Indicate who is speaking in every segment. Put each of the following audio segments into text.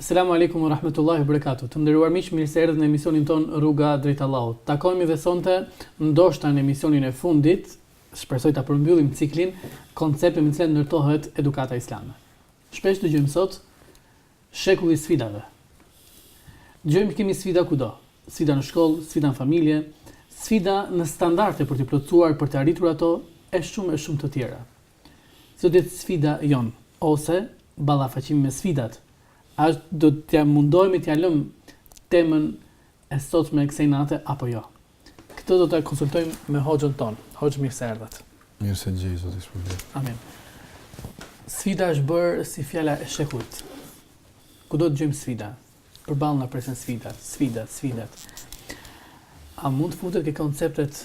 Speaker 1: Selamu alejkum ue rahmetullahi ue berekatuhu. Të nderuar miq mirë se erdhët në emisionin tonë Rruga drejt Allahut. Takohemi dhe sonte ndoshta në emisionin e fundit, shpresoj ta përmbyllim ciklin, konceptet me të cilat ndërtohet edukata islame. Shpesh dëgjojmë sot shekulli i sfidave. Dëgjojmë që kemi sfida kudo. Sfida në shkollë, sfida në familje, sfida në standarde për të plotësuar, për të arritur ato e shumë e shumë të tjera. Çdo ditë sfida jonë ose ballafaqimi me sfidat a do t'ia mundohemi t'ia lëmë temën e sotme e kësaj nate apo jo. Këtë do ta konsultojmë me hoxhën tonë. Hoxhë mirë se erdhët.
Speaker 2: Mirë se ju gjej, Zoti shpërbleft.
Speaker 1: Amin. Sfida është bërë si fjala e shekullit. Kudo të gjejmë sfida? Përballë na presin sfidat, sfidat, sfidat. A mund të futet ke konceptet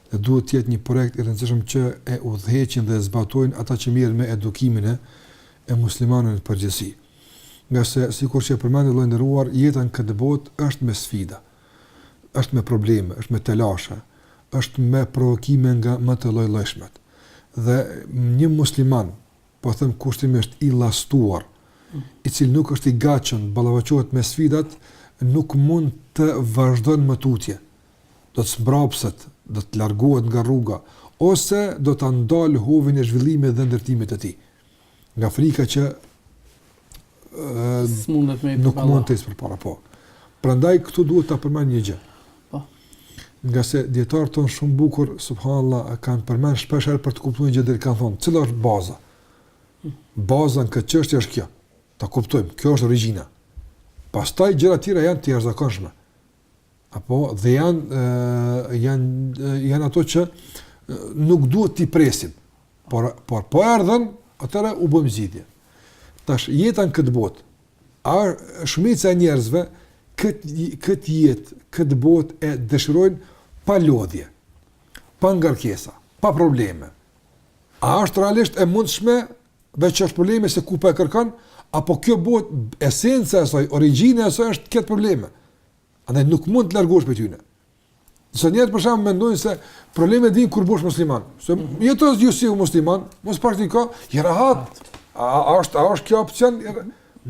Speaker 1: dhe
Speaker 2: duhet të jetë një projekt i rëndësishëm që e udhëheqin dhe e zbatojnë ata që mirren me edukimin e e muslimanëve në përgjithësi. Ngase, sikur që e përmendi vëllai i nderuar, jeta në këtë botë është me sfida, është me probleme, është me telashe, është me provokime nga më të llojllojshmet. Dhe një musliman, po them kushtimisht i llastuar, i cili nuk është i gatshëm të ballafaqohet me sfidat, nuk mund të vazhdojë më tutje. do të zmbrapset, do të largohet nga rruga, ose do ta ndalë hovin e zhvillimit dhe ndërtimit të tij, nga frika që
Speaker 1: smundet me
Speaker 2: nuk mund të ecë përpara, po. Prandaj këtu duhet ta përmend një gjë. Po. Ngase dijetarët tanë shumë bukur, subhanallahu, e kanë përmend shpesh edhe për të kuptuar gjithë, dhe kanë thonë, cila është baza? Hm. Baza në këtë çështje është kjo. Ta kuptojmë, kjo është origjina. Pastaj gjërat tjera janë të jashtëzakonshme. Apo dhe janë janë janë ato që nuk duhet t'i presim. Por por po erdhën, atëherë u bëjmë zgjidhje. Tash jeta në këtë botë, a shumica e njerëzve kët kët jetë, kët botë e dëshirojnë pa lodhje, pa ngarkesa, pa probleme. A është realisht e mundshme veç është problemi se ku po e kërkon, apo kjo botë esenca e saj, origjina e saj është të ketë probleme. Andaj nuk mund të largohesh prej tyre. Disa njerëz për shembull mendojnë se problemet vijnë kur bëhesh musliman. Se jeton ju si musliman, mos praktiko, i rahat. A, a është a është kjo opsion?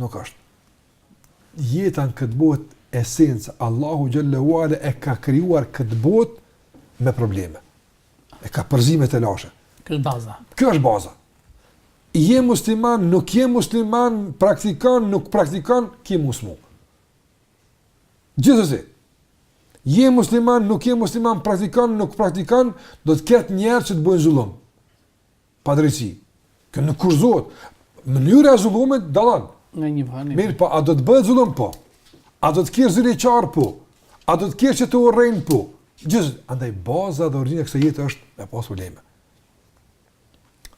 Speaker 2: Nuk është. Jeta në këtë botë esenca Allahu xhelle ue ala e ka krijuar këtë botë me probleme. E ka përzi me telashe.
Speaker 1: Kjo është baza.
Speaker 2: Kjo është baza. Je musliman, nuk je musliman, praktikon, nuk praktikon, ki me u smu. Gjithashtu, je musliman, nuk je musliman, praktikon, nuk praktikon, do të ketë njerëz që të bojnë zullum. Padrejtësi. Kjo nuk kursehet. Mënyra e zullumit dallon.
Speaker 1: Në një bëhani.
Speaker 2: Mirë, po a do të bëhet zullum po? A do të kesh ziliqarë po? A do të kesh që të urrejnë po? Gjithë, andaj baza dhe origjina kësaj jete është me pas probleme.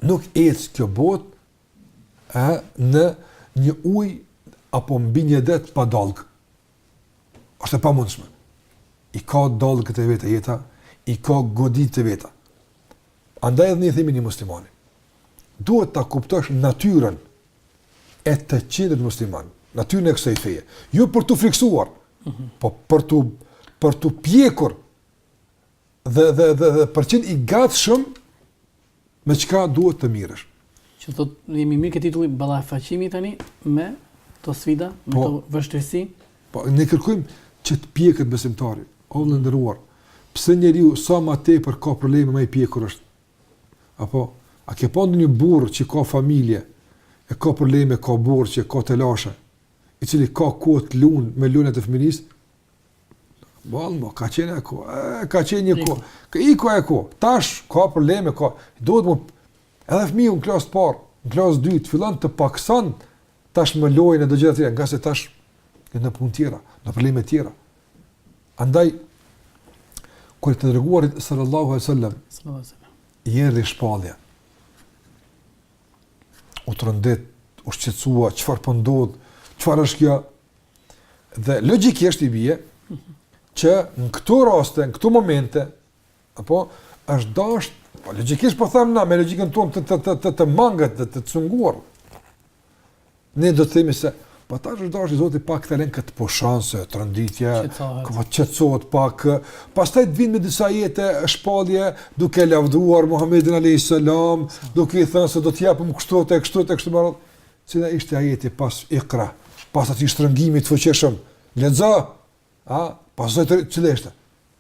Speaker 2: Nuk ec kjo botë e, në një ujë apo mbi një det pa dallgë. është e pamundshme. I ka dallgët e veta jeta, i ka goditjet e veta. Andaj edhe ne i themi një muslimani, duhet ta kuptosh natyrën e të qenit musliman, natyrën e kësaj feje, jo për t'u frikësuar, mhm. po për t'u për t'u pjekur dhe dhe dhe, dhe për të qenë i gatshëm me çka duhet të merresh.
Speaker 1: Që thotë, ne e kemi marrë këtë titull ballafaqimi tani me këto sfida, me po. këto vështirësi.
Speaker 2: Po, ne kërkojmë që të piqet besimtari, o i nderuar, pse njeriu sa ma tepër ka probleme më i pjekur është? Apo, a ke pa një burrë që ka familje, e ka probleme, ka burrë që ka telashe, i cili ka kohë të lujë me lojënat e fëmijnisë, Boll mo, ka qenë një kohë, e, ka qenë një kohë, ka ik ajo kohë, tash, ka probleme, ka, do të mu, Edhe fëmija në klasë të parë, në klasë të dytë fillon të pakësojë tashmë lojën e do gjëra të tjera, ngase tash janë punë tjera, në probleme tjera. Andaj kur të dërguarit sallallahu alaihi wasallam sallallahu alaihi wasallam i erdhi shpallja. U trondit, u shqetësua, çfarë po ndodh? Çfarë është kjo? Dhe logjikisht i bie që në këto raste, në këto momente, Apo është dashur, po logjikisht po them na me logjikën tonë të të të të, të mangët dhe të cunguar. Ne do të themi se pota është dashur Zoti pak të lërë këtë pa shumë tronditje, të qetësohet pak. Pastaj të vijë me disa ajete shpallje duke lavdëruar Muhamedin alayhis salam, duke i thënë se do të japim kështu e kështu e kështu me radhë. Cili ishte ajeti pas Iqra, pas atij shtrëngimit të fuqishëm? Lexo. A, pas asaj cili është?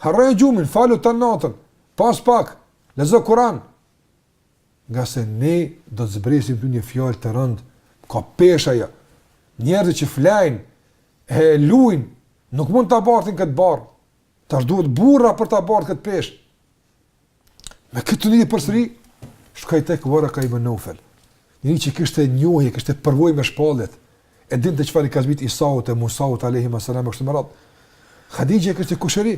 Speaker 2: Harroje gjumin, falu tan natën, pos pak, lexo Kur'an. Ngase ne do të zbresim ty një fjalë të rëndë, ka peshë ajo. Njerëzit që flajnë e luajnë, nuk mund ta bartin këtë barrë. Tash duhet burra për ta bartë këtë peshë. Me këtë lidhje përsëri shkoi tek Waraka ibn Nawfal. Një që kishte njohje, kishte përvojë me shpalljet. E dinte çfarë i ka zbrit Isaut e Musaut alayhi wasallam kështu me radhë. Hadija e kishte kushëri.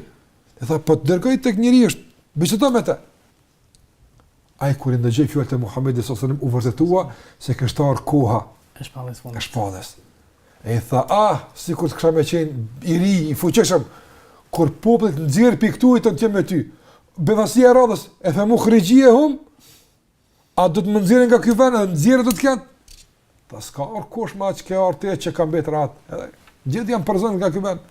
Speaker 2: E tha po të dërgoj tek njëri është, bisedo me të. Ai kur i ndëgjoi fjalët e Muhamedit sallallahu alaihi wasallam u vërtetua se kishte ardhur koha
Speaker 1: e shpalljes.
Speaker 2: E shpalljes. E i tha, ah, sikur të kisha me qenë i ri, i fuqishëm, kur populli të nxjerr prej këtu e unë të jem me ty, befasia e radhës, eve muhrixhije hum, a do të më nxjerrin nga ky vend, edhe nxjerrje do të ketë, tha s'ka ardh kush me atë që ke ardh ti e që ka mbet rahat, edhe gjithë janë përzën nga ky vend,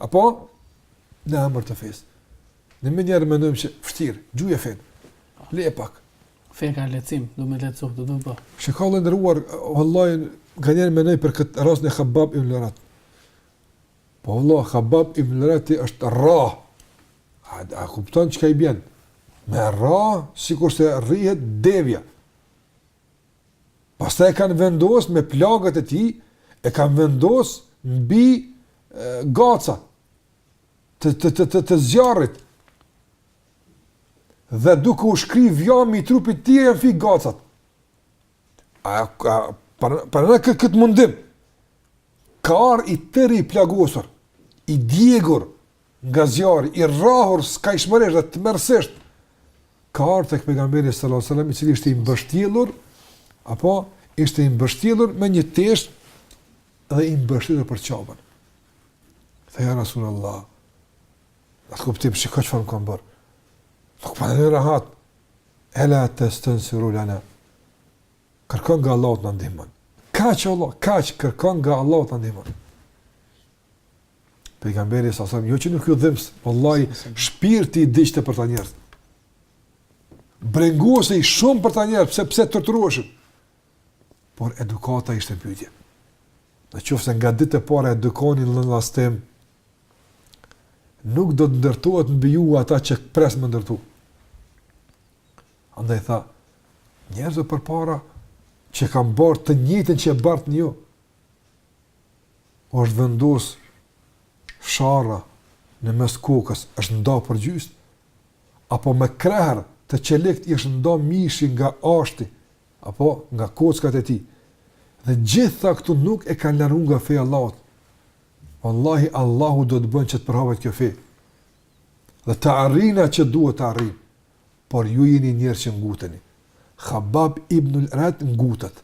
Speaker 2: Apo në emër të fesë. Ne menjëherë mendojmë që vështirë, gjuje fenë, le e pak.
Speaker 1: Fenë ka lehtësim, du me lehtësu, du du bë.
Speaker 2: Shë ka dhe ndërruar, vëllajnë, nganjëherë mendojmë për këtë rast, në Khabab ibnul Eret. Po vëlla, Khabab ibnul Eret është rrah. A, a kupton çka i bjen? Me rrah, sikurse rrihet devja. Pastaj e kanë vendosë me plagët e tij, e kanë vendosë mbi gaca të, të, të, të, të zjarrit. Dhe duke u shkri vjami i trupit të tij janë fik gacat. A, a, për, për në këtë, këtë mundim, ka ardh i tëri i plagosur, i djegur, nga zjarri i rrahur skajshmërisht dhe tmerrësisht ka ardhur tek pejgamberi sallallahu alajhi wasallam i cili ishte i mbështjellur apo ishte i mbështjellur me një tesh dhe i mbështetur për Qaben. Tha ja Rasulullah. A e kupton çka, çfarë më kanë bërë. Nuk po na lënë rahat. Ela testensiru lena. Kërko nga Allahu të na ndihmon. Kaq, Allah, kaq, kërko nga Allahu të na ndihmon. Pejgamberi sa sa jo që nuk ju dhimbs, vallai shpirti i digjte për ta njerëz. Brengosej shumë për ta njerëz, pse pse torturoheshin. Por edukata ishte në pyetje. Në qoftë se nga dita e parë edukoheni në llastim, nuk do të ndërtohet mbi ju ata që pres me ndërtu. Andaj tha, njerëzit përpara që kanë bart të njëjtën që e bartni ju, është vendos sharra në mes kokës, është nda për gjys, apo me krehër të çelikt i është nda mishi nga ashti, apo nga kockat e tij. Dhe gjitha këto nuk e kanë largu nga feja e Allahut. Wallahi, Allahu do të bën që të përhapet kjo fe. Dhe të arrin atë që duhet të arrin. Por ju jeni njerëz që nguteni. Khabab ibnul Eret ngutet.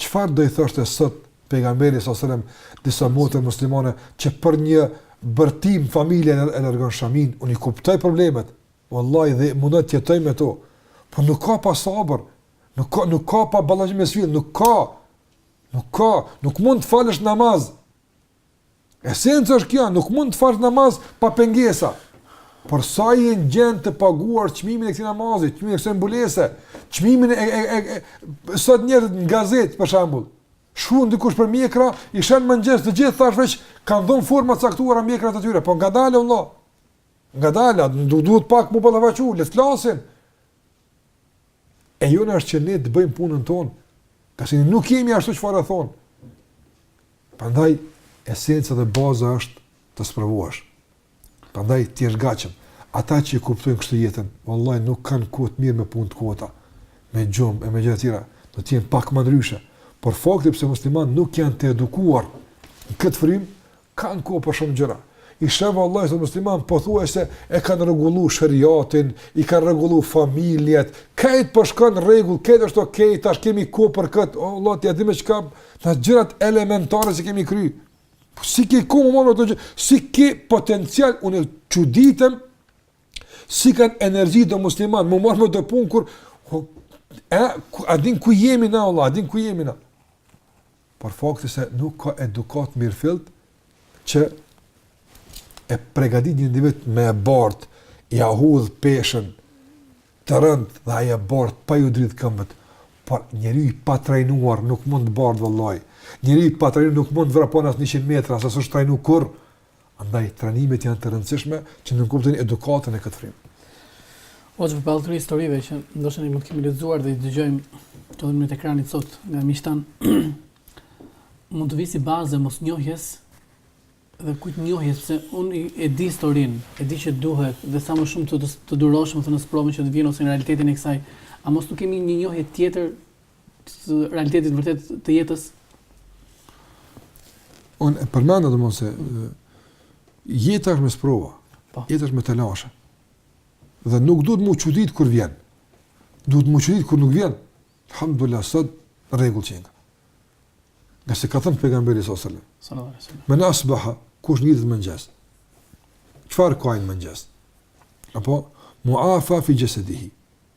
Speaker 2: Çfarë do i thoshte sot Pejgamberi sa selam disa motra muslimane që për një bërtim familje e largon shamin, unë i kuptoj problemet. Wallahi dhe mundohem të jetoj me to. Po nuk ka pa sabër. Nuk ka nuk ka pa ballafaqim me sfidë, nuk ka. Nuk ka, nuk mund të falësh namaz. Esenca është kjo, nuk mund të falsh namaz pa pengesa. Por sa je në gjendje të paguar çmimin e këtij namazi, çmimin e kësaj mbulese, çmimin e e e sot njerëzit në gazetë për shembull. Shkruan dikush për mjekra, i sheh në mëngjes të gjithë tash veç kanë dhënë forma të caktuara mjekrave të tyre, po ngadalë vëlla. Ngadalë, duhet pak m'u ballafaqu, le të flasin. E jona është që ne të bëjmë punën tonë, pasi ne nuk jemi ashtu çfarë e thonë. Prandaj esenca dhe baza është të sprovohesh. Prandaj ti je gatshëm. Ata që kuptojnë kështu jetën, vallahi nuk kanë kohë të merren me punë të kota, me gjumë e me gjëra të tjera, do të jenë pak më ndryshe. Por fakti pse muslimanët nuk janë të edukuar në këtë frymë, Kanë kohë për shumë gjëra. I sheh vëllezërit muslimanë pothuajse e kanë rregullu sheriatin, i kanë rregullu familjet, krejt po shkon në rregull, krejt është ok, tash kemi kohë për këtë, o vëlla ti a di me çka, na gjërat elementare s'i kemi kry. Po si ke kohë m'u marrë me atë gjë, si ke potencial unë çuditem si kanë energji do muslimanë, m'u marrë me këto punë kur a, a din ku jemi na vëlla, a din ku jemi na. por fakti se nuk ka edukatë të mirëfilltë që e pregadit një individ me bartë, t'ia hudhë peshën të rëndë dhe ai e bart pa iu dridhë këmbët, por njeriu i patrajnuar nuk mund të bartë vallahi, njeriu i patrajnuar nuk mund të vrapon as njëqind metra, se s'është trajnu kurrë, Andaj trajnimet janë të rëndësishme që nënkuptojnë edukatën në këtë frymë.
Speaker 1: Ose përballë historive që ndoshta ne mund t'i kemi lexuar dhe i dëgjojmë domethënë përmes ekranit sot nga mishtan, mund të vijë si bazë e mosnjohjes dhe kujt njohjes se unë e di historin, e di që duhet dhe sa më shumë të të, të durosh domethënë sprovën që të vjen ose në realitetin e kësaj, a mos nuk kemi një njohje tjetër të realitetit vërtet të jetës?
Speaker 2: Unë e përmenda atë moment se jeta është me sprova, po. Jeta është me telashe. Dhe nuk duhet m'u çuditë kur vjen. Duhet m'u çuditë kur nuk vjen. Alhamdulillah, sot rregull që nga. Ngase ka thënë pejgamberi s.a.s. Men asbaha, kush gdhihet në mëngjes? Çfarë ka në mëngjes? Apo, muafa fi xhesedihi.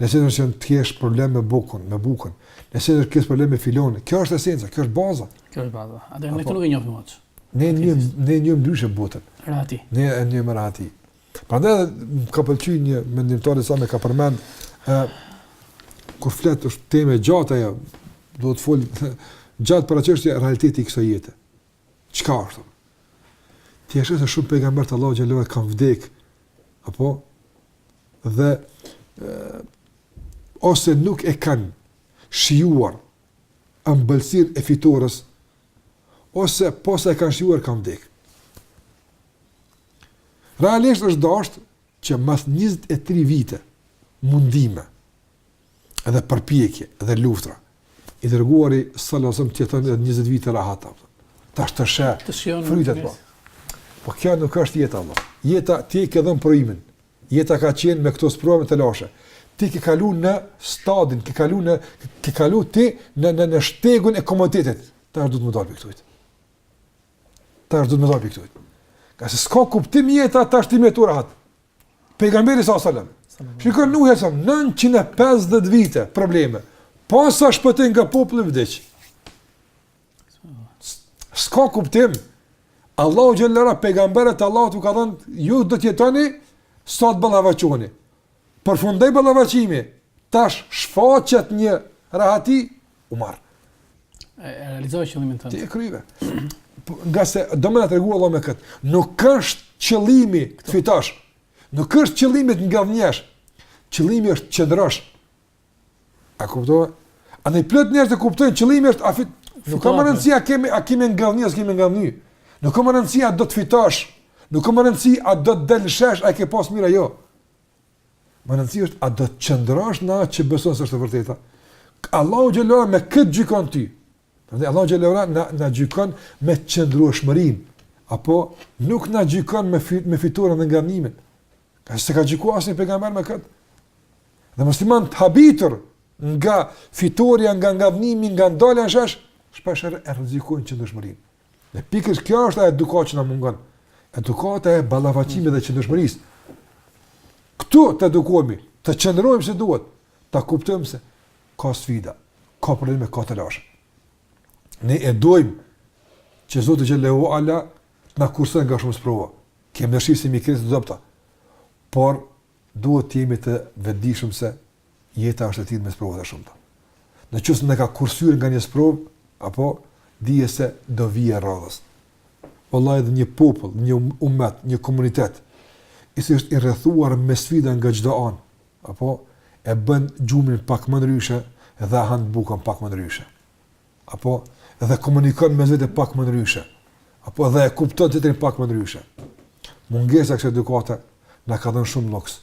Speaker 2: Nesër do të kesh problem me bukën, me bukën. Nesër do të kesh problem me filanin. Kjo është esenca, kjo është baza.
Speaker 1: Kjo është baza. Edhe ne këtu nuk e njohim atë.
Speaker 2: Ne e njohim, ne e njohim ndryshe botën.
Speaker 1: Rahati.
Speaker 2: Ne e njohim rahati. Prandaj më ka pëlqy një mendimtar islam e ka përmend, e, kur flet është temë gjatë ajo, duhet të folësh gjatë për çka është realiteti i kësaj jete. Çka është? Ti e sheh se shumë pejgamberë të Allahut xhallahu kanë vdek apo dhe ose nuk e kanë shijuar ëmbëlsinë e fitores ose posa e kanë shijuar kanë vdekë. Realisht është dashtë që mas 23 vite mundime edhe përpjekje edhe luftra i dërguari sallallahu alejhi të jeton edhe 20 vite rahat apo. Tash të sheh frytet po. Po kjo nuk është jeta apo. Jeta ti e ke dhënë provimin. Jeta ka qenë me këto sprova me telashe. Ti ke kalu në stadin, ke kalu në ke kalu ti në në në shtegun e komoditetit. Tash do të më dalë këtu. Tash do të më dalë këtu. Ngase s'ka kuptim jeta tash ti më të rahat. Pejgamberi alejhi selam. Shiko Nuhi alejhi selam 950 vite probleme. Posa shpëtoi nga populli vdiq. S'ka kuptim. Allahu xhele ve ala, pejgamberet Allahu të ka dhënë, ju do të jetoni, sa të ballafaqoheni. Përfundoi ballafaqimi, tash shfaqet një rahati, u marr.
Speaker 1: E realizove qëllimin tënd.
Speaker 2: Ti e kryve. Po, ngase do me na tregu Allah me këtë. Nuk është qëllimi të fitosh. Nuk është qëllimi të ngadhënjesh. Qëllimi është të qëndrosh. A kuptova? A ne plot njerëz e kuptojnë qëllimi është a fit. Nuk ka rëndësi a kemi a kemi ngadhnjy a s'kemi ngadhnjy. Nuk ka rëndësi a do të fitosh. Nuk ka rëndësi a do të dalë në shesh a ke pas mirë a jo. Me rëndësi është a do të qëndrosh në atë që beson se është e vërteta. Allahu xhele ve ala me këtë gjykon ty. Prandaj Allahu xhele ve ala na na gjykon me qëndrueshmërinë apo nuk na gjykon me fit, me fitoren dhe ngadhnjimin. Ngase s'e ka gjyku asnjë pejgamber me këtë. Dhe muslimanët të habitur nga fitorja, nga ngadhnjimi, nga dalja në shesh, shpeshherë e rrezikojnë qëndrueshmërinë. Dhe pikërisht kjo është edukata që na mungon. Edukata e ballafaqimit dhe qëndrueshmërisë. Këtu të edukohemi, të qëndrojmë si duhet, të kuptojmë se ka sfida, ka probleme, ka telashe. Ne e dojmë që Zoti xhele ve ala të na kursen nga shumë sprova. Kemi dëshirë se jemi krijesa të dobëta, por duhet të jemi të vetëdijshëm se jeta është e tillë me sprova të shumta. Në qoftë se na ka kursyer nga një sprovë, apo dije se do vijë e radhës. Vallahi edhe një popull, një um-, umet, një komunitet i cili është i rrethuar me sfida nga çdo anë, apo e bën gjumin pak më ndryshe dhe han bukën pak më ndryshe. Apo dhe komunikon me vetë pak më ndryshe. Apo dhe e kupton tjetrin pak më ndryshe. Mungesa kësaj edukate na ka dhënë shumë luks,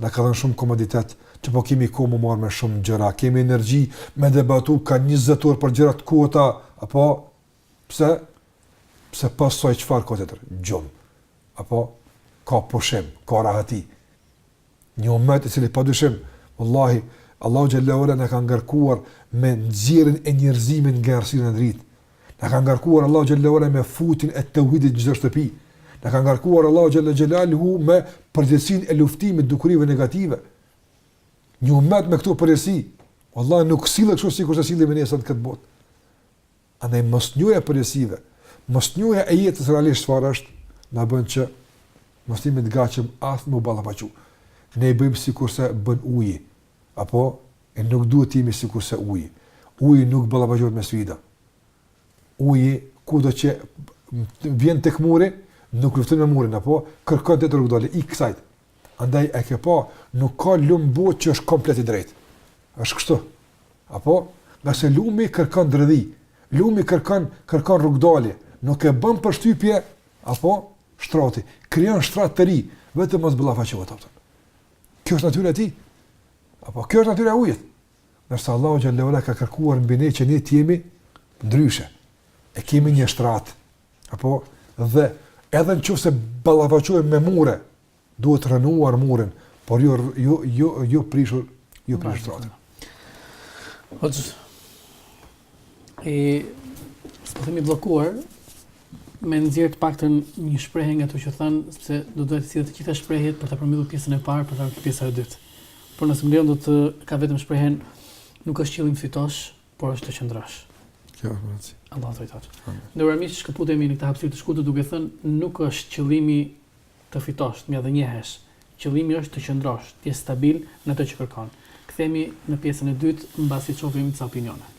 Speaker 2: na ka dhënë shumë komoditet, apo kemi kohë m'u marrë me shumë gjëra, kemi energji me debatu ka 20 orë për gjëra të kota, apo pse, pse, pse se çfarë ka tjetër, gjumë, apo ka pushim, ka rahati, Një umet i cili padyshim, wallahi, Allahu xhelle ue ala na ka ngarkuar me nxjerrjen e njerëzimit nga errësira në dritë. Na ka ngarkuar Allahu xhelle ue ala me futjen e teuhidit në çdo shtëpi. Na ka ngarkuar Allahu xhelle xhelaluhu me përgjegjësinë e luftimit dukurive negative. Një umet me këto përgjegjësi, wallahi nuk sillet kështu sikur që sillemi ne sot në këtë botë. Andaj mosnjohja e përgjegjësive, mosnjohja e jetës realisht çfarë është, na bën që mos të jemi të gatshëm as me u ballafaqu. Ne i bëjmë sikurse bën uji, apo e nuk duhet të jemi sikurse uji. Uji nuk ballafaqohet me sfida. Uji kudo që vjen tek muri, nuk lufton me murin, apo kërkon rrugëdalje, ik kësaj. Andaj e ke pa, nuk ka lum në botë që është komplet i drejtë. Është kështu. Apo, ngase lumi kërkon dredhi, lumi kërkon, kërkon rrugëdalje, nuk i bën përshtypje, apo, shtrati, krijon shtrat të ri, vetëm mos ballafaqohet, apo. Kjo është natyra e tij, apo, kjo është natyra e ujit. Ndërsa Allahu xhelle ue ala ka kërkuar mbi ne që ne t'jemi ndryshe. E kemi një shtrat, Apo dhe edhe në qoftë se ballafaqohemi me mure, duhet rënuar murin, por jo jo jo jo prishur, jo prishur
Speaker 1: shtratin. Hoxhë, po jemi bllokuar me nxjerr të paktën një shprehje nga ato që the, sepse do duhet të sjell të gjitha shprehjet për ta përmbyllur pjesën e parë, për ta përmbyllur pjesën e dytë. Por nëse më lejon do të kap vetëm shprehjen nuk është qëllimi t'fitosh, por është të qëndrosh.
Speaker 2: Kjo është e
Speaker 1: vërtetë. Allahu të ruajttë. Të nderuar miq shkëputemi në këtë hapësirë të shkurtër duke thënë nuk është qëllimi të fitosh, të ngadhënjesh. Qëllimi është të qëndrosh, të jesh stabil në atë që kërkon. Kthehemi në pjesën e dytë mbasi t'shohim ca opinione.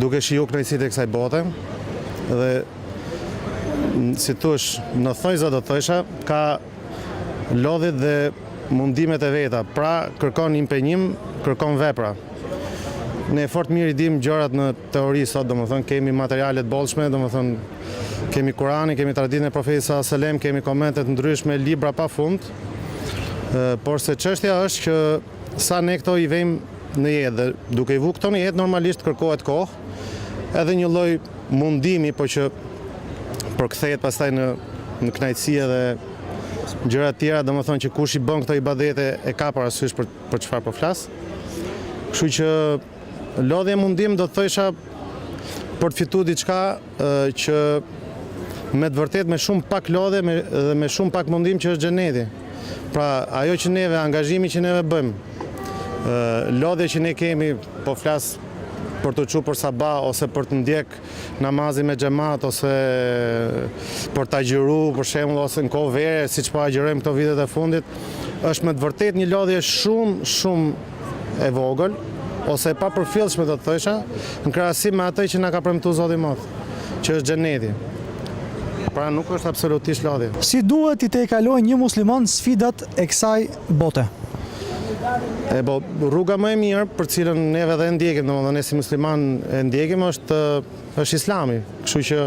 Speaker 3: duke shiju kënaqësitë e kësaj bote dhe si t'thush në thonjza do thojsha ka lodhjet dhe mundimet e veta pra kërkon impenjim kërkon vepra ne fort mirë i dimë gjërat në teori sot domethënë kemi materiale të bollshme domethënë kemi kuranin kemi traditën e profetit alejhi selam kemi komente të ndryshme libra pa fund porse çështja është që Sa ne këto i vejmë në jetë dhe duke i vu këto në jetë normalisht kërkohet kohë edhe një lloj mundimi po që përkthehet pastaj në në kënaqësi edhe gjëra të tjera, domethënë që kush i bën këto ibadete e ka parasysh për, për çfarë po flas. Kështu që Lodhje e mundim do të thësha për të fitu diçka që me të vërtet me shumë pak lodhje dhe me shumë pak mundim që është xheneti. Pra ajo që neve, angazhimi që neve bëjmë, lodhja që ne kemi, po flas për t'u çu për sabah, ose për të ndjek namazin me xhemat, ose për të agjëru, për shembull, ose në kohë vere, siç po agjërojmë këto vitet e fundit, është me të vërtet një lodhje shumë, shumë, e vogël, ose e papërfillshme do të thësha, në krahasim me atë që na ka premtuar Zoti i Madh, që është xheneti. Pra nuk është absolutisht lodhje.
Speaker 4: Si duhet t'i tejkalojë një musliman sfidat e kësaj bote?
Speaker 3: E po, rruga më e mirë për të cilën neve dhe e ndjekim, domethënë ne si muslimanë e ndjekim është është Islami. Kështu që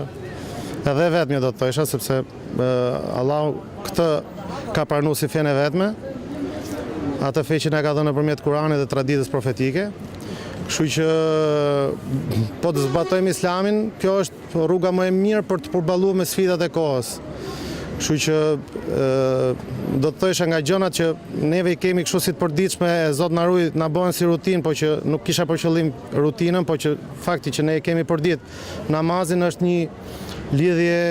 Speaker 3: edhe vetëm do të thësha sepse Allahu këtë ka pranu si fenë e vetme, atë fe që na ka dhënë nëpërmjet Kur'anit dhe traditës profetike. Kështu që po të zbatojmë Islamin, kjo është rruga më e mirë për t'u përballu me sfidat e kohës. Kështu që do të thësha nga gjënat që neve kemi kështu si të përditshme e Zot na ruaj, na bëhen si rutinë, po që nuk kisha për qëllim rutinën, po që fakti që ne kemi për ditë. Namazin është një lidhje,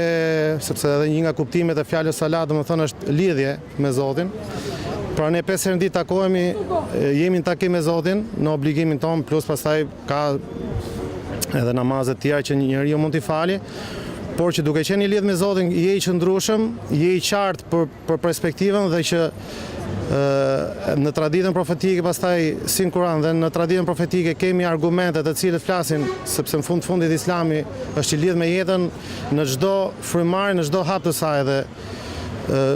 Speaker 3: sepse edhe një nga kuptimet e fjalës salat, domethënë është lidhje me Zotin. Pra ne 5 herë në ditë takohemi, jemi në takim me Zotin, në obligimin tonë, plus pastaj ka edhe namaze tjera që njeriu mund t'i fali, por që duke qenë i lidh me Zotin, je i qëndrueshëm, je i qartë për për prespektivën dhe që në traditën profetike pastaj si në Kur'an dhe në traditën profetike kemi argumente të cilët flasin sepse në fund të fundit Islami është i lidhur me jetën në çdo frymëmarrje në çdo hap të saj dhe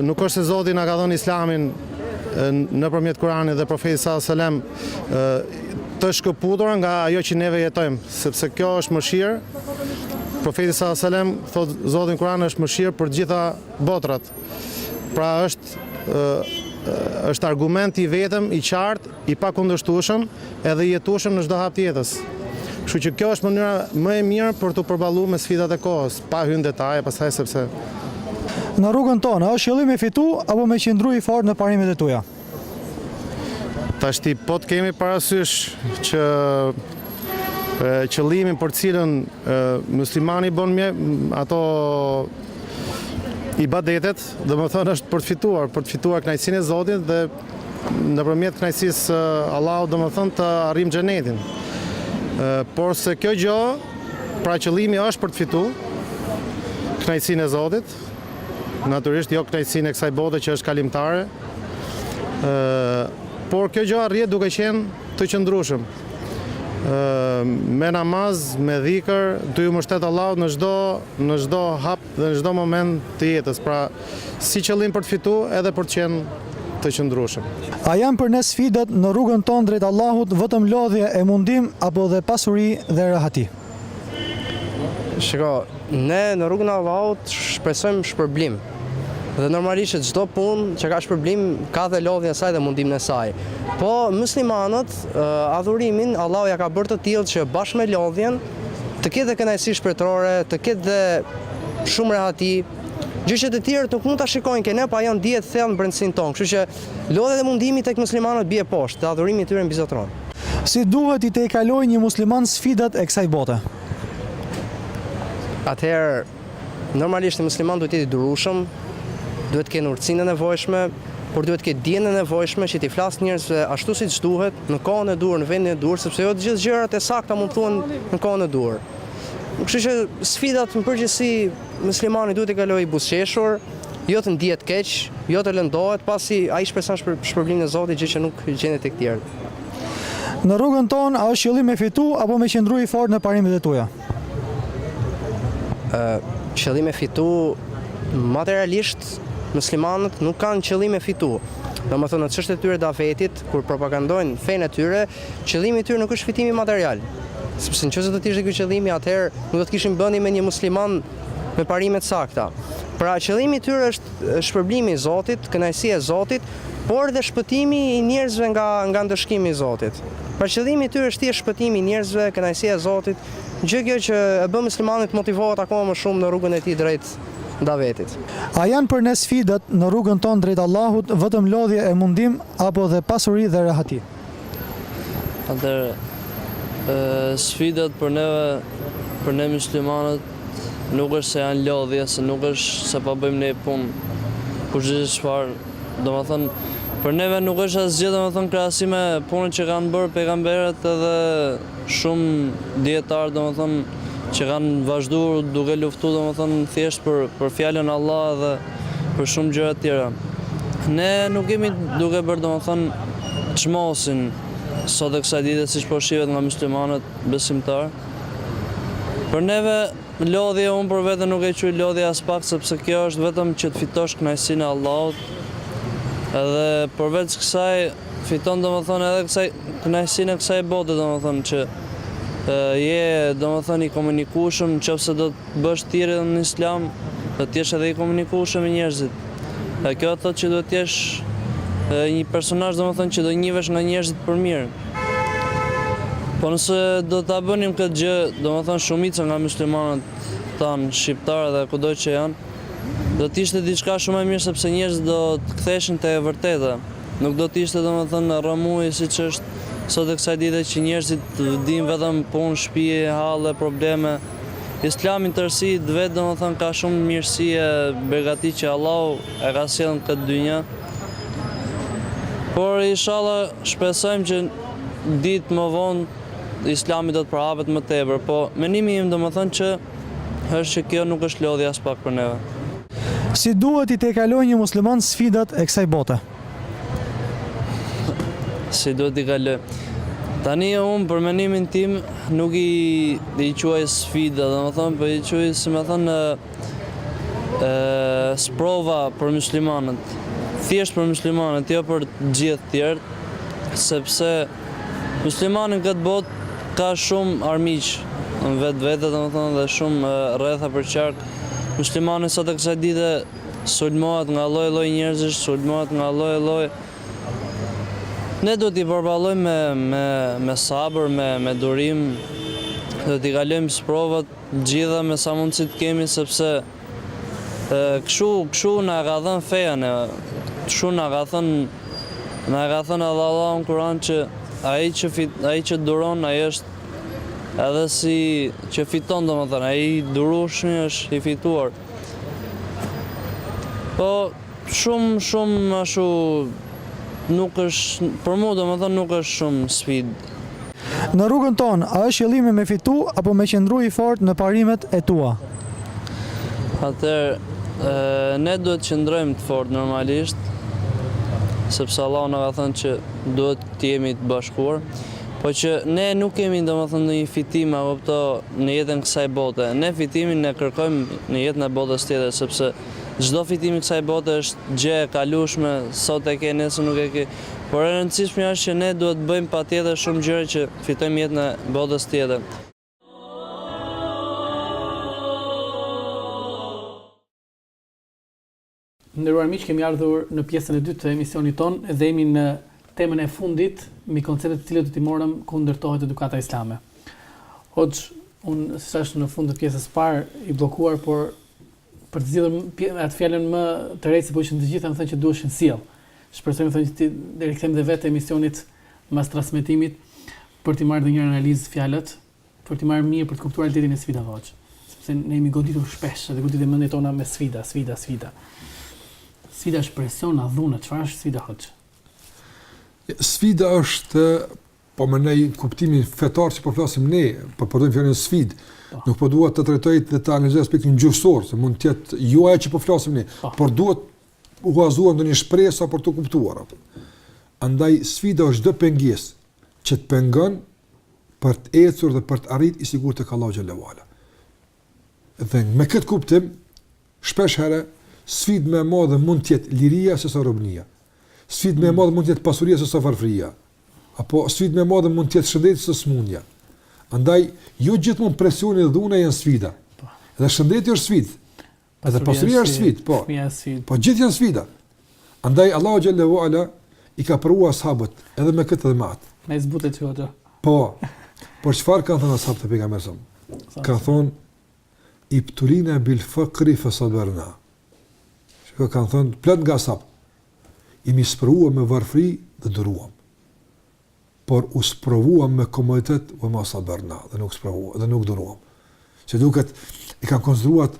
Speaker 3: nuk është se Zoti na ka dhënë Islamin nëpërmjet Kur'anit dhe profetit sallallahu alajhi wasallam të shkëputura nga ajo që neve jetojmë sepse kjo është mëshirë profeti sallallahu alajhi wasallam thotë Zoti në Kur'an është mëshirë për të gjitha Botët. Pra është është argument i vetëm, i qartë, i pakundërshtueshëm, edhe i jetueshëm në çdo hap të jetës. Kështu që kjo është mënyra më e mirë për t'u përballu me sfidat e kohës, pa hyrë në detaje pastaj sepse
Speaker 4: Në rrugën tonë, a është qëllim me fitu apo me qëndru i fortë në parimet e tuja?
Speaker 3: Tashti po të kemi parasysh që qëllimin për të cilin muslimani bon ato ibadetet, domethënë është për të fituar, për të fituar knaqësinë e Zotit dhe nëpërmjet knaqësisë Allahut domethënë ta arrijmë xhenetin. Por se kjo gjo, pra qëllimi është për të fitu knaqësinë e Zotit, natyrisht jo kënaqësinë e kësaj bote që është kalimtare, por kjo gjë arrihet duke qenë të qëndrueshëm. Me namaz, me dhikër, duke ju mështet Allahut në çdo në çdo hap dhe në çdo moment të jetës, pra si qëllim për të fitu edhe për të qenë të qëndrueshëm.
Speaker 4: A janë për ne sfidat në rrugën tonë drejt Allahut vetëm lodhje e mundim apo dhe pasuri dhe rahati?
Speaker 5: Shiko, ne në rrugën e Allahut shpresojmë shpërblim. Dhe normalisht çdo punë që ka shpërblim ka dhe lodhjen e saj dhe mundimin e saj. Po muslimanit adhurimin Allahu ja ka bërë të tillë që bashkë me lodhjen të ketë dhe kënaqësi shpirtërore, të ketë dhe shumë rehati, gjë që të tjerët nuk mund ta shikojnë këtë, po ajo ndihet thellë në brendësinë tonë. Kështu që Lodhja dhe mundimi tek muslimanët bie poshtë dhe adhurimi i tyre mbizotëron.
Speaker 4: Si duhet t'i tejkalojë një musliman sfidat e kësaj bote?
Speaker 5: Atëherë, normalisht një musliman duhet të jetë i durueshëm, duhet të ketë urtësinë e nevojshme, por duhet të ketë dijen e nevojshme që t'u flasë njerëzve ashtu siç duhet, në kohën e duhur, në vendin e duhur, sepse jo të gjithë gjërat e sakta mund të thuhen në kohën e duhur. Kështu që sfidat në përgjithësi muslimani duhet t'i kalojë i buzëqeshur. Jo të ndihet keq, jo të lëndohet, pasi ai shpreson shpërblimin e Zotit, gjë që nuk gjendet tek të tjerët.
Speaker 4: Në rrugën tonë, a është qëllim me fitu apo me qëndru i fortë në parimet e tuja?
Speaker 5: Qëllim me fitu, materialisht, muslimanët nuk kanë qëllim me fitu. Domethënë në çështjet e tyre davetit, kur propagandojnë fenë e tyre, qëllimi i tyre nuk është fitimi material. Sepse nëse do të ishte ky qëllimi, atëherë nuk do të kishim të bënim me një musliman me parime të sakta. Pra qëllimi i tyre është shpërblimi i Zotit, kënaqësia e Zotit, por edhe shpëtimi i njerëzve nga nga ndëshkimi i Zotit. Pra qëllimi i tyre është thjesht shpëtimi i njerëzve, kënaqësia e Zotit, gjë kjo që e bën muslimanin të motivohet akoma më shumë në rrugën e tij drejt davetit.
Speaker 4: A janë për ne sfidat në rrugën tonë drejt Allahut vetëm lodhje e mundim apo dhe pasuri dhe rahati?
Speaker 6: Atëherë, sfidat për neve, për ne myslimanët, nuk është se janë lodhje, se nuk është se po bëjmë ne punë kushedi çfarë, domethënë, për neve nuk është asgjë domethënë krahasim me punën që kanë bërë pejgamberët edhe Shumë dijetar domethënë që kanë vazhdu duke luftu domethënë thjesht për për fjalën Allah dhe për shumë gjëra të tjera. Ne nuk jemi duke bërë domethënë çmosin sot e kësaj dite siç po shihet nga myslimanët besimtarë. Për neve lodhje unë për veten nuk e quaj lodhje as pak sepse kjo është vetëm që të fitosh kënaqësinë e Allahut. Edhe përveç kësaj Fiton domethënë edhe kësaj kënaqësinë e kësaj bote domethënë që je domethënë i komunikueshëm nëse do të bësh thirrje në Islam do të jesh edhe i komunikueshëm me njerëzit. Dhe kjo thotë që do të jesh një personazh domethënë që do njihesh nga njerëzit për mirë. Po nëse do ta bënim këtë gjë, domethënë shumica nga myslimanët tanë shqiptarë dhe kudo që janë, do të ishte diçka shumë e mirë sepse njerëzit do të ktheheshin te e vërteta. Nuk do të ishte domethënë rrëmujë siç është sot e kësaj dite që njerëzit dinë vetëm punë, shtëpi, halle, probleme. Islami në tërësi vetë domethënë ka shumë mirësi e begati që Allahu e ka sjellë në këtë dynjë. Por inshallah shpresojmë që ditë më vonë Islami do të përhapet më tepër, po mendimi im domethënë që Është që kjo nuk është lodhje aspak për neve.
Speaker 4: Si duhet t'i tejkalojë një musliman sfidat e kësaj bote?
Speaker 6: Si duhet t'i kaloj? Tani unë për mendimin tim nuk i, i quaj sfida, domethënë, por po i quaj, si me thonë, sprova për muslimanët. Thjesht për muslimanët, jo për gjithë të tjerët, sepse Myslimani në këtë botë ka shumë armiq në vetvete domethënë dhe shumë rreth e përqark. Myslimani sot e kësaj dite sulmohet nga lloj e lloj njerëzish, sulmohet nga lloj e lloj Ne duhet t'i përballojmë me me me sabër, me me durim, duhet t'i kalojmë sprovat gjitha me sa mundësi të kemi sepse Kshu kshu na e ka dhënë feja jonë kshu na ka thënë na ka thënë edhe Allahu në Kur'an që ai që ai që duron ai është edhe ai që fiton domethënë i durueshmi është i fituar. Po Shumë shumë ashtu nuk është për mua domethënë nuk është shumë sfidë.
Speaker 4: Në rrugën tonë, a është qëllimi me fitu apo me qëndru i fortë në parimet e tua?
Speaker 6: Atëherë, ne duhet të qëndrojmë të fortë normalisht, sepse Allahu na ka thënë që duhet të jemi të bashkuar, po që ne nuk kemi domethënë ndonjë fitim a kupto në jetën e kësaj bote, ne fitimin e kërkojmë në jetën e botës tjetër sepse Çdo fitim i kësaj bote është gjë e kalueshme, sot e ke, nesër nuk e ke. Por e rëndësishmja është që ne duhet të bëjmë patjetër shumë gjëra që të fitojmë jetën e botës tjetër.
Speaker 1: Të nderuar miq, kemi ardhur në pjesën e dytë të emisionit tonë dhe jemi në temën e fundit mbi konceptet të cilët do t'i morëm ku ndërtohet edukata islame. Hoxh, unë sërish në fund të pjesës së parë i bllokuar, por Për të zgjidhur atë fjalën më të re siç po i shihni të gjitha me thënë që duheshin sjellë. Shpresoj me thënë që t'i rikthehemi dhe vetë emisionit mas transmetimit për të marrë dhe një analizë fjalët, për të marrë mirë për të kuptuar lidhjen e sfidave hoxhë. Sepse ne jemi goditur shpesh dhe goditur mendjet tona me sfida, sfida, sfida. Sfida është presion, a dhuna, çfarë është sfida hoxhë?
Speaker 2: Sfida është Po ne në kuptimin fetar që po flasim ne, po përdojmë fjalën sfidë. Po. Nuk po dua të trajtoj të analizoj aspektin gjuhësor, se mund të jetë jo ajo që po flasim ne, po. por duhet u huazuar ndonjë shprehje për të kuptuar atë. Andaj sfida është çdo pengesë që të pengon për të ecur dhe për të arritur i sigurt tek Allahu xhele ve ala. Dhe me këtë kuptim Shpesh herë, sfidë më e madhe mund të jetë liria se sa robnia. Sfidë më e madhe mund të jetë pasuria se sa varfëria. Apo sfidë më e madhe mund të jetë shëndeti se sa sëmundja. Andaj, jo gjithmonë presioni dhe dhuna janë sfida. Po. Dhe shëndeti është sfidë. Edhe pasuria është sfidë, po. Fëmija është sfidë. Po gjithë janë sfida. Andaj Allahu xhele ve ala i ka sprovu ashabët edhe me këtë dhe me atë.
Speaker 1: Me zbutet ju ato.
Speaker 2: Po. Por çfarë kanë thënë ashabët e pejgamberit? Kanë thënë ibtuli'na bil faqri fa sabarna Çka kanë thënë plot nga ashabët. Jemi sprovuar me varfëri dhe duruam. Por u sprovuam me komoditet wa ma sabarna dhe nuk sprovuam dhe nuk duruam. Se duket e kanë konsideruar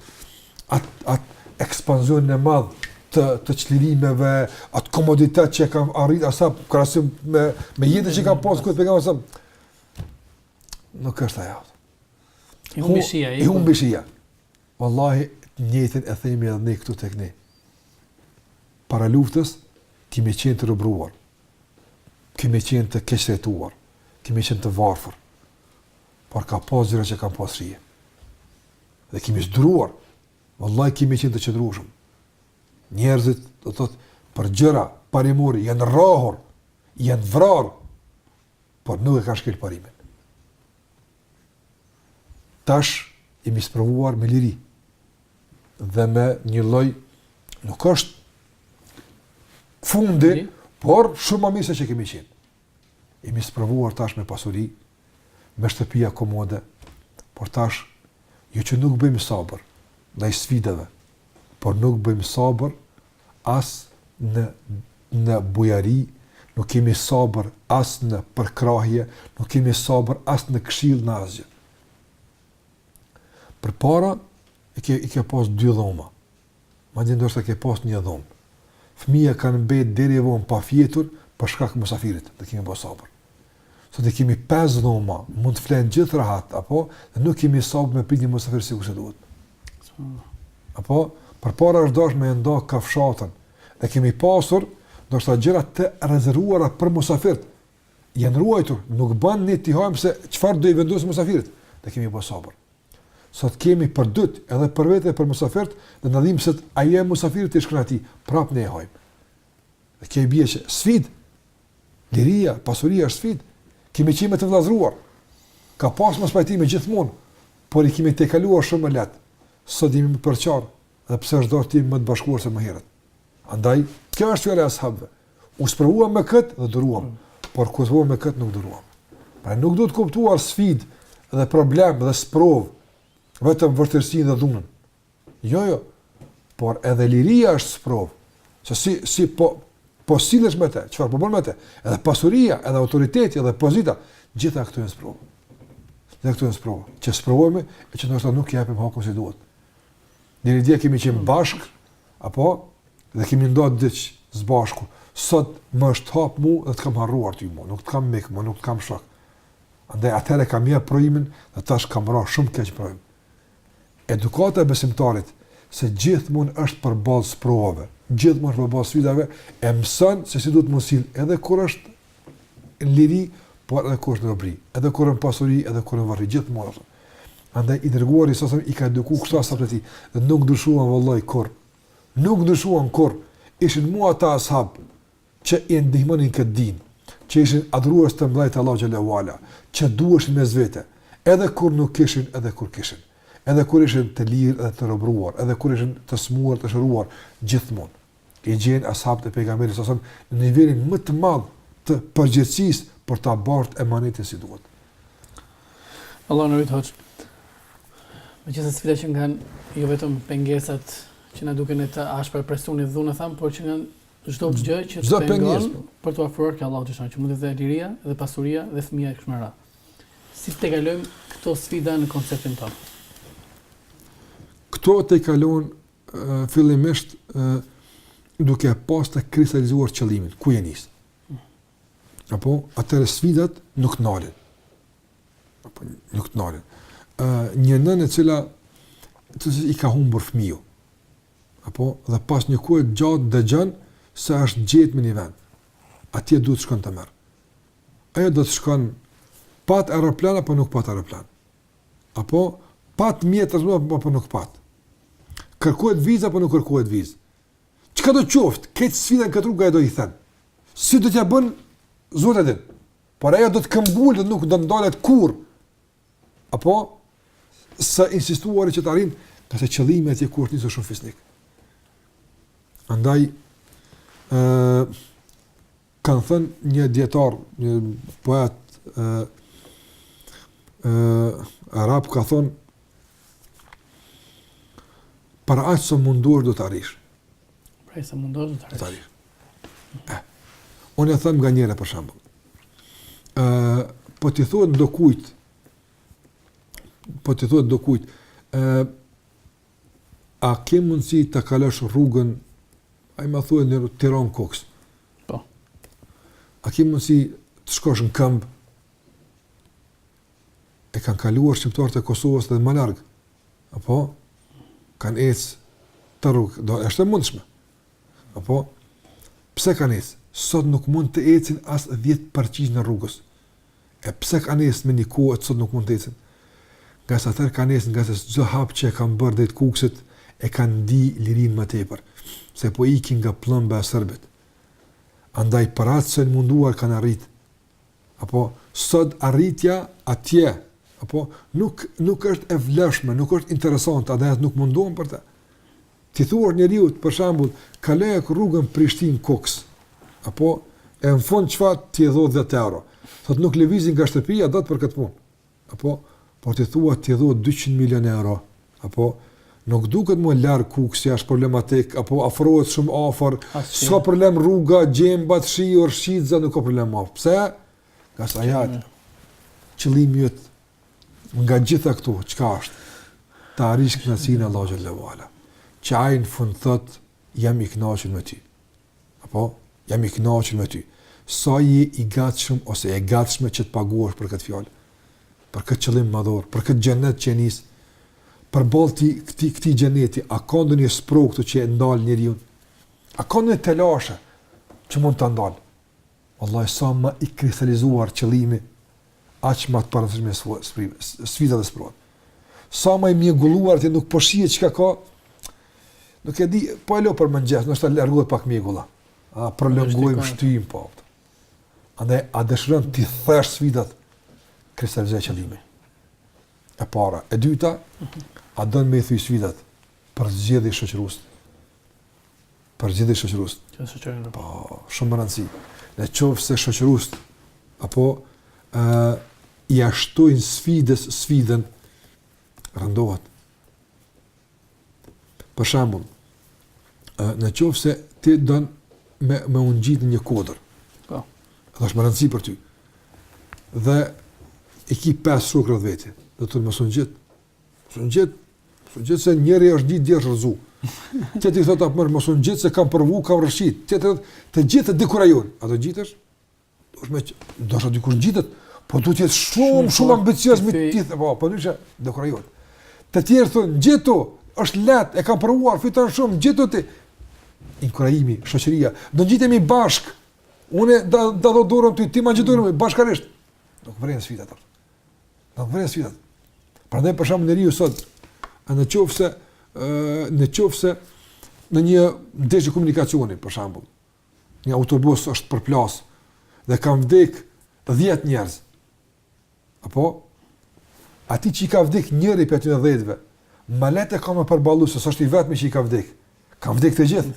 Speaker 2: at at ekspansion e madh të të çlirimeve, at komoditet që kanë arrit as'habët krahasim me me jetën që kanë pas kur pejgamberi s.a.s. nuk është ajo.
Speaker 1: I humbi shija,
Speaker 2: i humbi shija. Wallahi, të njëjtën e themi edhe ne këtu tek ne. Para luftës kemi qenë të robruar. Kemi qenë të keqtrajtuar, kemi qenë të varfër. Por ka pas gjëra që kanë pas shije. Dhe kemi duruar. Wallahi kemi qenë të qëndrueshëm. Njerëzit, do thotë, për gjëra parimore janë rrahur, janë vrarë, por nuk e kanë shkel parimin. tash jemi sprovuar me liri dhe me një lloj nuk është fundi, por shumë më mirë se që kemi qenë. Jemi sprovuar tash me pasuri, me shtëpi komode, por tash jo që nuk bëjmë sabër ndaj sfidave, por nuk bëjmë sabër as në në bujari, nuk kemi sabër as në përkrahje, nuk kemi sabër as në këshillë, në asgjë. Përpara i ke i ke pas dy dhoma. Madje ndoshta ke pas një dhomë. Fëmija kanë mbet deri vonë pa fjetur për shkak të mysafirit, dhe kemi bërë sabër. Sot e kemi pesë dhoma, mund të flenë gjithë rahat, apo, dhe nuk kemi sabër me prit një mësafir sikurse duhet. Apo, përpara është dashë me e nda kafshatën, e kemi pasur, ndoshta gjëra të rezervuara për mësafirt, janë ruajtur, nuk ban ne t'i hajmë se çfarë do i vendosë mësafirit, dhe kemi bo sabër. Sot kemi për dy të, edhe për vete, për mësafirt, dhe ne dimë se t'ia japë mësafirit i shkon atij, prap ne e hajmë. Dhe kjo i bie që sfidë, liria, pasuria është sfidë. Kemi qenë më të vllazëruar, ka pas mospajtime gjithmonë, por i kemi tejkaluar shumë më lehtë, sot jemi më përçarë, edhe pse është dashtë t'jemi më të bashkuar se më herët. Andaj, kjo është fjala e ashabëve. U sprovuam me këtë dhe duruam, por kur u sprovuam me këtë nuk duruam. Pra nuk duhet kuptuar sfidë dhe problem dhe sprovë, vetëm vështirësinë dhe dhunën. Jo, jo. Por edhe liria është sprovë. Se si, si po, po sillesh me te, çfarë po bën me te. Edhe pasuria, edhe autoriteti, edhe pozita. Gjitha këto janë sprovë. Gjitha këto janë sprovë. Që sprovohemi, e që në qoftë nuk i jepim hakun si duhet. Deri dje kemi qenë bashkë, apo, dhe kemi nda atë diç, së bashku. Sot më është hap mu dhe të kam harruar ty më. Nuk të kam mik më, nuk të kam shok. Andaj atëherë kam jepë provimin dhe tash kam ra shumë keq provim. Edukata e besimtarit, se gjithmonë është përballë sprovave, gjithmonë është përballë sfidave, e mëson se si duhet të sillet, edhe kur është në liri, por edhe kur është në robëri, edhe kur është në pasuri, edhe kur është në varfëri, gjithmonë është. Andaj i dërguari sasëm i ka edukuar kështu ashabët e tij, dhe nuk ndryshuan vallahi kurrë. Nuk ndryshuan kurrë. Ishin mu ata ashab që i ndihmonin këtë din, që ishin adhurues të mëdhenj të Allahut xhelle ue ala, që duheshin mes vete, edhe kur nuk kishin edhe kur kishin, edhe kur ishin të lirë dhe të robëruar, edhe kur ishin të sëmurë, të shëruar, gjithmonë i gjen ashabët e pejgamberit sasëm në nivelin më të madh të përgjegjësisë për ta bartë emanetin si duhet.
Speaker 1: Allahu të ruajtë hoxhë, meqenëse sfida qenkan jo vetëm pengesat që na duken të ashpra presionit dhunë, thamë, por qenka Çdo gjë që të pengon
Speaker 2: po.
Speaker 1: për t'u afruar ke Allahu xheleshanuhu, që mund të jetë liria dhe pasuria dhe fëmija e kështu me radhë. Si t'i tejkalojmë këto sfida në konceptin tonë?
Speaker 2: Këto i tejkalon fillimisht duke pas të kristalizuar qëllimin, ku je nisë. Apo, atëherë sfidat nuk të nalin. Apo, nuk të nalin. Një nënë e cila i ka humbur fëmiju, apo dhe pas një kohe të gjatë dëgjon se është gjetë në një vend. Atje duhet të shkon ta merr. Ajo do të shkon pat aeroplan apo nuk pat aeroplan. Apo pat mjet transporti apo nuk pat. Kërkohet vizë apo nuk kërkohet vizë. Çka do të qoftë, këtë sfidën këtë rrugë do e then. Si do t'ia bën Zoti e din. Por ajo do të këmbëngul dhe nuk do të ndalet kurrë apo së insistuari që të arrin, ngase qëllimi atje ku është nisë shumë fisnik. Andaj, e, kanë thënë një dijetar, një poet, e, e, arab ka thënë, për aq sa mundohesh do të arrish.
Speaker 1: Për aq sa mundohesh
Speaker 2: do të
Speaker 1: arrish.
Speaker 2: Eh. Unë e them nganjëherë për shembull. Uh, po t'i thuhet ndokujt, po t'i thuhet ndokujt, uh, a ke mundësi ta kalosh rrugën, a i ma thua një rrugë, Tiranë Kukës.
Speaker 1: Po.
Speaker 2: A ke mundësi të shkosh në këmbë, e kanë kaluar shqiptarët e Kosovës dhe më larg. Apo kanë ecë të rrugë, pra është e mundshme. Apo pse kanë ecë? Sot nuk mund të ecin as 10% e rrugës. E pse kanë ecë me një kohë sot nuk mund të ecin? Ngase atëherë kanë ecë ngase çdo hap që e kanë bërë drejt Kukësit e kanë ndi lirinë më tepër, se po ikin nga plumbat e serbit. Andaj për aq sa janë munduar kanë arrit Apo sot arritja atje, apo nuk nuk është e vlefshme, nuk është interesante, atëherë as nuk mundohen për të. T'i thuash njeriut, për shembull, kaloje rrugën Prishtinë Kukës. Apo e në fund çfarë t'i jap 10 euro. Thotë nuk lëvizi nga shtëpia dot për këtë punë. Apo, po t'i thua t'i jap dyqind milionë euro, apo, nuk duket më larg Kukësi, s'është problematik, apo afrohet shumë afër, s'ka problem rruga, gjembat, shiu, rrëshqitja, nuk ka problem më afër. Pse? Ngase ja, qëllimi yt, nga gjitha këto, çka është? Ta arrish kënaqësinë e Allahut xhel-le ve ala, që ai në fund të thotë, jam i kënaqur me ty. Apo, jam i kënaqur me ty. Sa je i gatshëm ose e gatshme që të paguash për këtë fjalë, për këtë qëllim madhor, për këtë xhenet që synon? Përballë këtij këtij xheneti, a ka ndonjë sprovë këtu që e ndal njeriun? A ka ndonjë telashe që mund ta ndal? Vallahi sa më i kristalizuar qëllimi, aq më të parëndësishme sfida dhe sprova. Sa më i mjegulluar ti nuk po sheh çka ka. Nuk e di, po e lë për mëngjes, ndoshta largohet pak mjegulla. E prolongojmë, shtyjmë po. Andaj a dëshiron t'i thysh sfidat kristalizoji qëllimet. E para, e dyta, a do me i thy sfidat përzgjedhi shoqëruesit Përzgjedhi shoqëruesit. Që na shoqërojnë. Po, shumë me rëndësi. Në qoftë se shoqëruesit, apo, uh, ia shtojnë sfidës, sfidën, rëndohet. Për shembull, uh, në qoftë se ti don me, me u ngjit në një kodër. Po. Dhe është me rëndësi për ty. Dhe i ki 5 shokë rreth veti. Dhe të thonë mos u ngjit. Mos u ngjit, mos u ngjit se njëri është ngjit dje, është rrëzu. Tjetri thotë apo më mos u ngjit se kam provu, kam rrëshqit. Ti të të gjithë dekurajojnë. A do ngjitesh? Do të thotë, do të dikush ngjitet, po duhet të jetë shumë shumë ambicioz me ti, po po dysha dekurajon. Të tjerë thonë ngjitu, është lehtë, e kam provuar, fiton shumë, ngjitu ti. Inkurajimi, shoqëria, do ngjitemi bashk. Unë do do do duroj ti, ti më ngjitur bashkërisht. Do vren sfida atë. Në të vërtetë sfidat. Prandaj për shembull njeriu sot në qoftë se në qoftë se në një ndeshje komunikacioni për shembull një autobus është përplas dhe kanë vdek 10 njerëz. Apo atij që i ka vdek njëri prej tyre 10-ve, më lehtë e ka me përballu se s'është i vetmi që i ka vdek. Ka vdek të gjithë.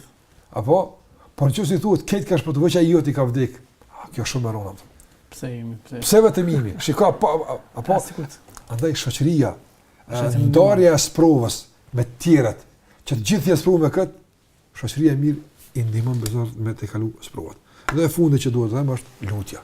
Speaker 2: Apo, por që si thuhet, krejt kanë shpëtu, veç ai i joti ka vdek. A, kjo shumë e rëndë, me thënë.
Speaker 1: Pse i jemi, pse?
Speaker 2: Pse vetëm i jemi? Shiko, apo, apo, andaj shoqëria, ndarja e sprovës me tjerët, që të gjithë janë sprovu me këtë, shoqëria e mirë, i ndihmon besimtarit me tejkalu sprovat. Dhe e fundit që duhet të them është lutja.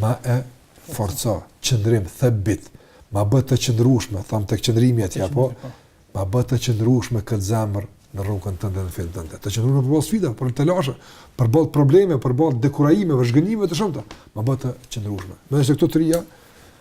Speaker 2: Ma e forco, qëndrim, thabbit, ma bë të qëndrueshme, thamë tek qëndrimi atje apo, ma bë të qëndrueshme këtë zemër në rrugën tënde në fenë tënde. Të qëndrueshme përballë sfidave, përballë telasheve, përballë problemeve, përballë dekurajimeve, zhgënjimeve të shumta, ma bë të qëndrueshme. Mendoj se këto tria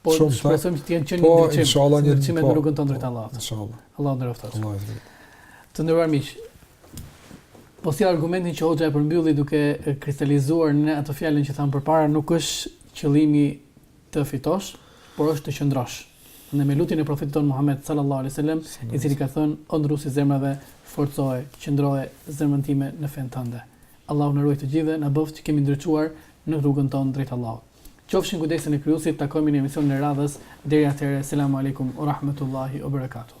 Speaker 2: Po Shumë
Speaker 1: shpresojmë të kenë qenë një po, ndriçim. Po
Speaker 2: inshallah një
Speaker 1: ndriçim po, në rrugën tonë drejt Allahut.
Speaker 2: Inshallah.
Speaker 1: Allahu të
Speaker 2: nderoftë. Allahu
Speaker 1: të nderoftë. Të nderuar miq. Po si argumentin që Hoxha e përmbylli duke kristalizuar në atë fjalën që thamë përpara, nuk është qëllimi të fitosh, por është të qëndrosh. Dhe me lutjen e profetit tonë Muhammed sallallahu alaihi wasallam, i cili ka thënë: "O ndërrues i zemrave, forcoje, qëndroje zemrën time në fenë tënde." Allahu na ruajtë të gjithëve, na bëftë që të jemi të ndriçuar në rrugën tonë drejt Allahut. Qofshi në kujdesin e krijuesit takohemi në emisionin e radhës deri atëherë selam alejkum u rahmetullahi u berekatuh.